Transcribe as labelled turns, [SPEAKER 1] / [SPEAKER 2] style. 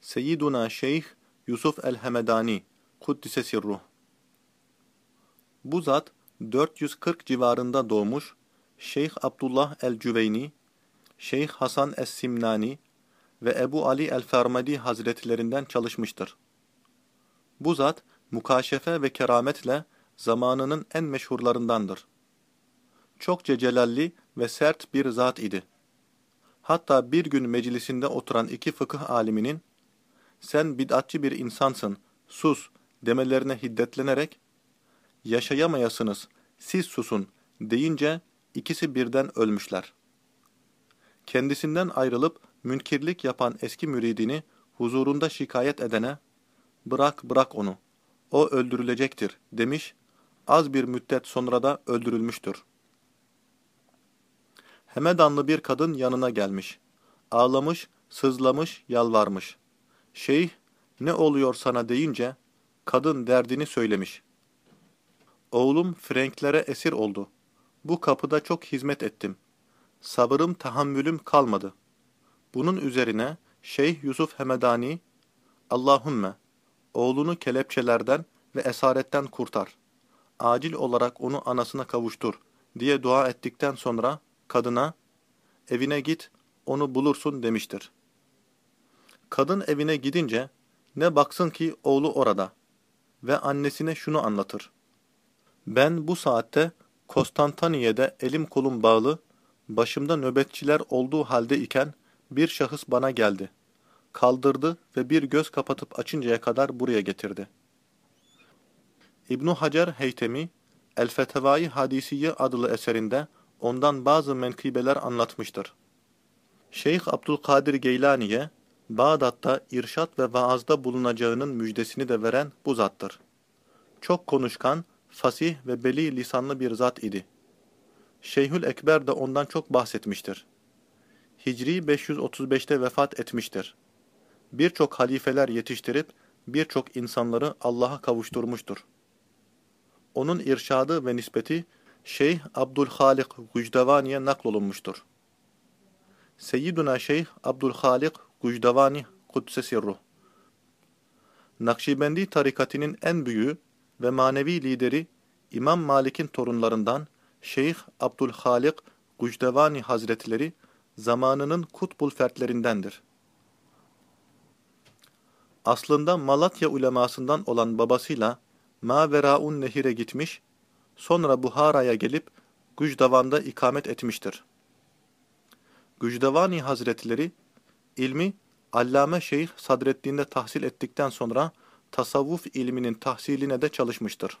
[SPEAKER 1] Seyyiduna Şeyh Yusuf el-Hemedani Kuddise Sirruh Bu zat 440 civarında doğmuş Şeyh Abdullah el-Cüveyni, Şeyh Hasan es-Simnani ve Ebu Ali el-Fermedi hazretlerinden çalışmıştır. Bu zat mukaşefe ve kerametle zamanının en meşhurlarındandır. Çok celalli ve sert bir zat idi. Hatta bir gün meclisinde oturan iki fıkıh aliminin sen bid'atçı bir insansın, sus demelerine hiddetlenerek yaşayamayasınız, siz susun deyince ikisi birden ölmüşler. Kendisinden ayrılıp münkirlik yapan eski müridini huzurunda şikayet edene bırak bırak onu, o öldürülecektir demiş, az bir müddet sonra da öldürülmüştür. Hemedanlı bir kadın yanına gelmiş. Ağlamış, sızlamış, yalvarmış. Şeyh, ne oluyor sana deyince, kadın derdini söylemiş. Oğlum Frenklere esir oldu. Bu kapıda çok hizmet ettim. Sabırım, tahammülüm kalmadı. Bunun üzerine Şeyh Yusuf Hemedani, Allahümme, oğlunu kelepçelerden ve esaretten kurtar. Acil olarak onu anasına kavuştur diye dua ettikten sonra kadına, evine git, onu bulursun demiştir. Kadın evine gidince ne baksın ki oğlu orada ve annesine şunu anlatır. Ben bu saatte Konstantaniye'de elim kolum bağlı, başımda nöbetçiler olduğu halde iken bir şahıs bana geldi. Kaldırdı ve bir göz kapatıp açıncaya kadar buraya getirdi. İbn Hacer Heytemi, El Fetevai Hadisiye adlı eserinde ondan bazı menkıbeler anlatmıştır. Şeyh Abdülkadir Geylani'ye Bağdat'ta irşat ve vaazda bulunacağının müjdesini de veren bu zattır. Çok konuşkan, fasih ve beli lisanlı bir zat idi. Şeyhül Ekber de ondan çok bahsetmiştir. Hicri 535'te vefat etmiştir. Birçok halifeler yetiştirip birçok insanları Allah'a kavuşturmuştur. Onun irşadı ve nispeti Şeyh Abdülhalik Gucdevani'ye naklolunmuştur. Seyyiduna Şeyh Abdülhalik Gucdevani Kudse Sirruh Nakşibendi tarikatinin en büyüğü ve manevi lideri İmam Malik'in torunlarından Şeyh Abdülhalik Gucdevani Hazretleri zamanının kutbul fertlerindendir. Aslında Malatya ulemasından olan babasıyla Maveraun Nehir'e gitmiş, sonra Buhara'ya gelip Gücdavan'da ikamet etmiştir. Gücdevani Hazretleri, ilmi Allame Şeyh Sadreddin'de tahsil ettikten sonra tasavvuf ilminin tahsiline de çalışmıştır.